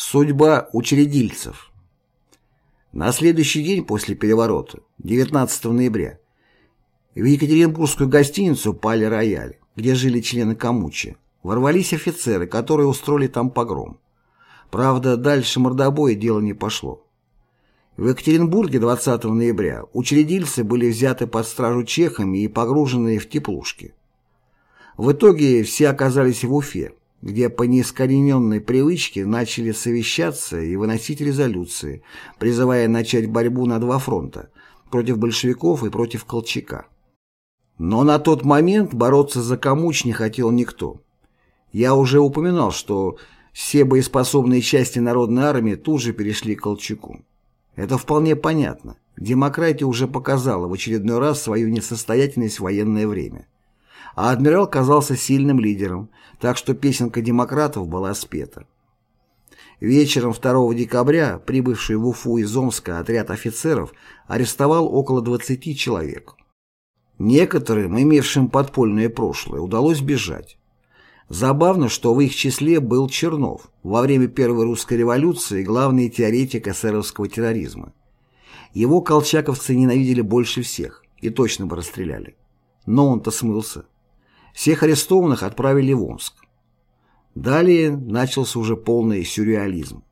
Судьба учредильцев На следующий день после переворота, 19 ноября, в Екатеринбургскую гостиницу «Пале Рояль», где жили члены Камучи, ворвались офицеры, которые устроили там погром. Правда, дальше мордобоя дело не пошло. В Екатеринбурге 20 ноября учредильцы были взяты под стражу чехами и погружены в теплушки. В итоге все оказались в Уфе, где по неискорененной привычке начали совещаться и выносить резолюции, призывая начать борьбу на два фронта – против большевиков и против Колчака. Но на тот момент бороться за Камуч не хотел никто. Я уже упоминал, что все боеспособные части Народной армии тут же перешли к Колчаку. Это вполне понятно. Демократия уже показала в очередной раз свою несостоятельность в военное время а адмирал казался сильным лидером, так что песенка демократов была спета. Вечером 2 декабря прибывший в Уфу из Омска отряд офицеров арестовал около 20 человек. Некоторым, имевшим подпольное прошлое, удалось бежать. Забавно, что в их числе был Чернов, во время Первой русской революции главный теоретик эсеровского терроризма. Его колчаковцы ненавидели больше всех и точно бы расстреляли. Но он-то смылся. Всех арестованных отправили в Омск. Далее начался уже полный сюрреализм.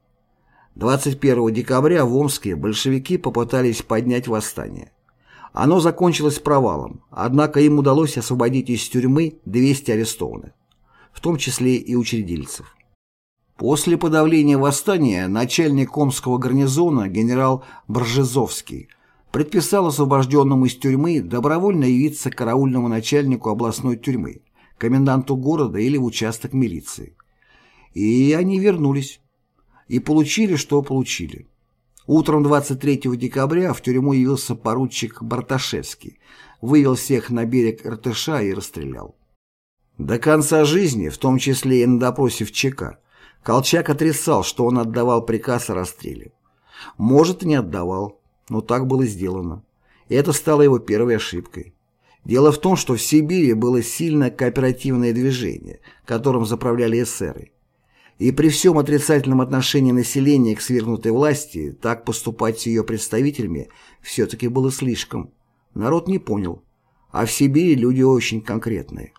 21 декабря в Омске большевики попытались поднять восстание. Оно закончилось провалом, однако им удалось освободить из тюрьмы 200 арестованных, в том числе и учредильцев. После подавления восстания начальник Омского гарнизона генерал Бржезовский предписал освобожденному из тюрьмы добровольно явиться караульному начальнику областной тюрьмы, коменданту города или в участок милиции. И они вернулись. И получили, что получили. Утром 23 декабря в тюрьму явился поручик Барташевский, вывел всех на берег Иртыша и расстрелял. До конца жизни, в том числе и на допросе в ЧК, Колчак отрицал, что он отдавал приказ о расстреле. Может, не отдавал, но так было сделано. И это стало его первой ошибкой. Дело в том, что в Сибири было сильное кооперативное движение, которым заправляли эсеры. И при всем отрицательном отношении населения к свергнутой власти, так поступать с ее представителями все-таки было слишком. Народ не понял. А в Сибири люди очень конкретные.